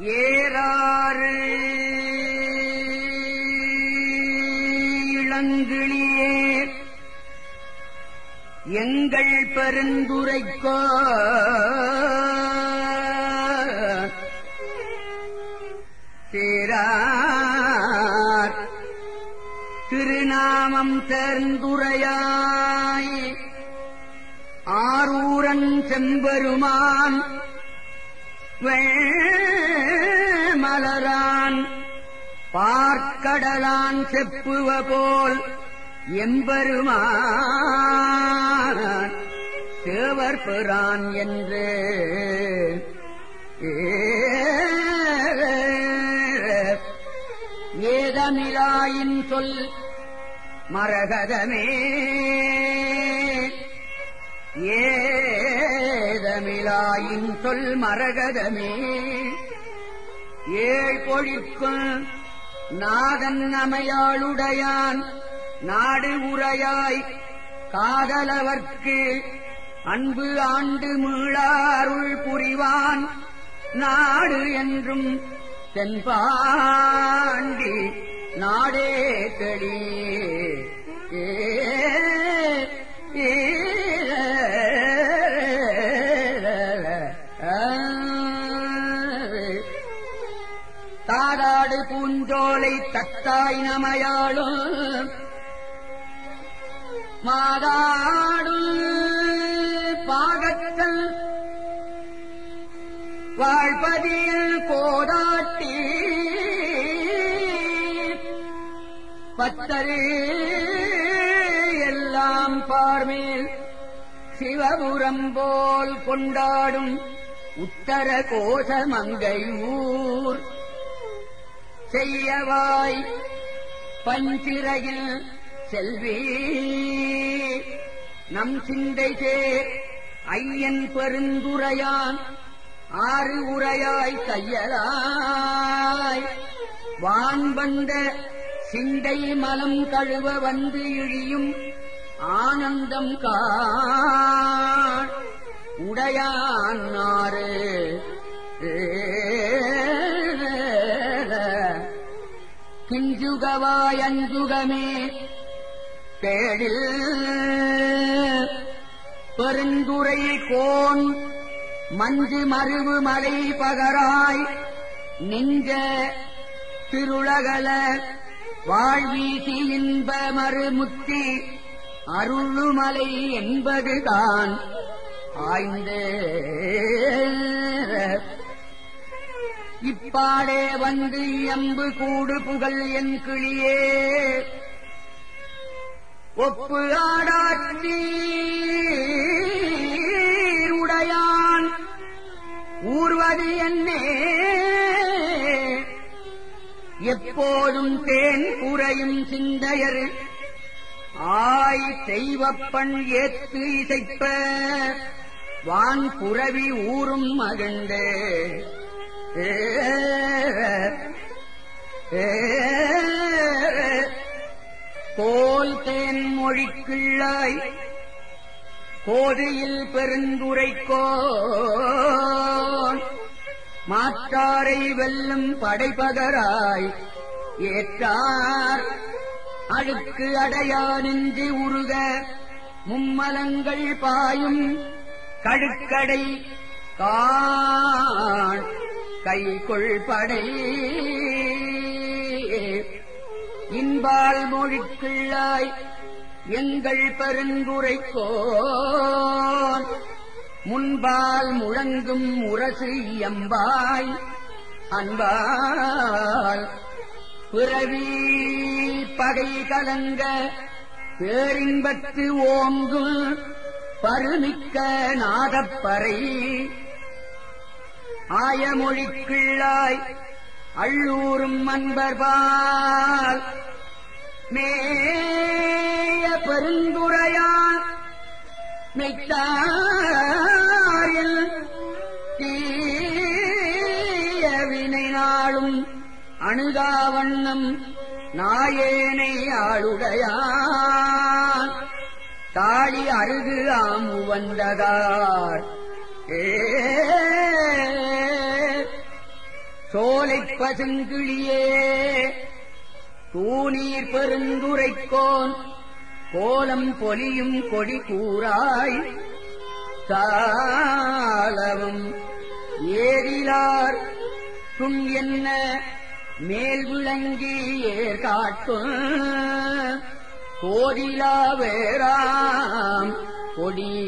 ஏறாறு. இளங்கிளியே எங்கள் பெருந்துரைக்கோ. சேரார். திருநாமம் தேர்ந்துரையாய் ஆரூரன் செம்பெருமான் மலரான் பார்க்கடலான் செப்புவ போல் எம்பெருமான் தேவர் பெறான் என்று ஏதமிழாயின் சொல் மரகதமே. ஏதமிழாயின் சொல் மரகதமே. ஏழ்பொழிற்குள் நாதன் அமையாளுடையான். நாடு உரையாய் காதலவர்க்கு அன்பு ஆண்டு மீளாருள் புரிவான் நாடு என்றும் தென்பாண்டி நாடே தெளி தாராடு பூஞ்சோலை தத்தாய் நமையாளும் மாதாடும் பாகத்தல் வாழ்பதியில் கோதாட்டி பத்தரு எல்லாம் பார்மேல் சிவபுரம் போல் கொண்டாடும் உத்தர கோசமங்கையூர் செய்யவாய் பஞ்சிறையில் செல்வி நம் சிந்தை சேர் ஐயன் பெருந்துரையான் ஆறு உரையாய் கையலாய் வான் வந்த சிந்தை மலம் கழுவ வந்து இழியும் ஆனந்தம் காண். உடையான் ஆறு ஏ அஞ்சுகமே கேடில் பெருந்துரை கோன் மஞ்சு மருவு மலை பகராய் நெஞ்ச திருளகல வாழ்வீசி இன்ப மறுமுத்தி அருளுமலை என்பதுதான் ஆய்ந்த. இப்பாடே வந்து எம்பு கூடு புகழ் என் கிளியே. ஒப்பு ஆடாற்றி உடையான் ஊர்வது என்னே. எப்போதும் தேன் குறையும் சிந்தையர் ஆய் தெய்வப்பண் ஏத்து இசைப்ப வான் புறவி ஊரும் மகிழ்ந்து கோல் தேன் மொழிக்குள்ளாய் கோதையில் பெருந்துரைக்கோன். மாற்றாரை வெல்லும் படைபகராய் ஏற்றார். அழுக்கு அடையா நெஞ்சு உருக மும்மலங்கள் பாயும் கழுக்கடை காண். கைகொள் படை. இன்பால் மொழிக்குள்ளாய் எங்கள் பெருந்துரைக்கோன். முன்பால் முழங்கும் முரசு எம்பாய் அன்பால் பிறவி பகை கலங்க பேரின்பத்து ஓங்கும் பருமிக்க நாதப்பறை. ஆயமொழிக்குள்ளாய் அள்ளூரும் அன்பர்பால் மேய பெருந்துரையான் மெய்த்தாரில் தீயவினை நாளும் அணுகாவண்ணம் நாயேனை ஆளுடையான். தாழி அருகு ஆம் வந்ததார். ஏ சோலை பசுங்கிளியே. தூணீர் பெருந்துரைக்கோன் கோலம் பொலியும் கொடி கூறாய். தாளவும் ஏறிலார் துண் என்ன மேல் விளங்கி ஏற்காட்டும் கோதிலா வேறாம் கொடி